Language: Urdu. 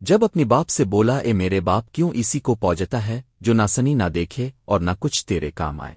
جب اپنی باپ سے بولا، اے میرے باپ، کیوں اسی کو پوجتا ہے جو نہ سنی نہ دیکھے اور نہ کچھ تیرے کام آئے؟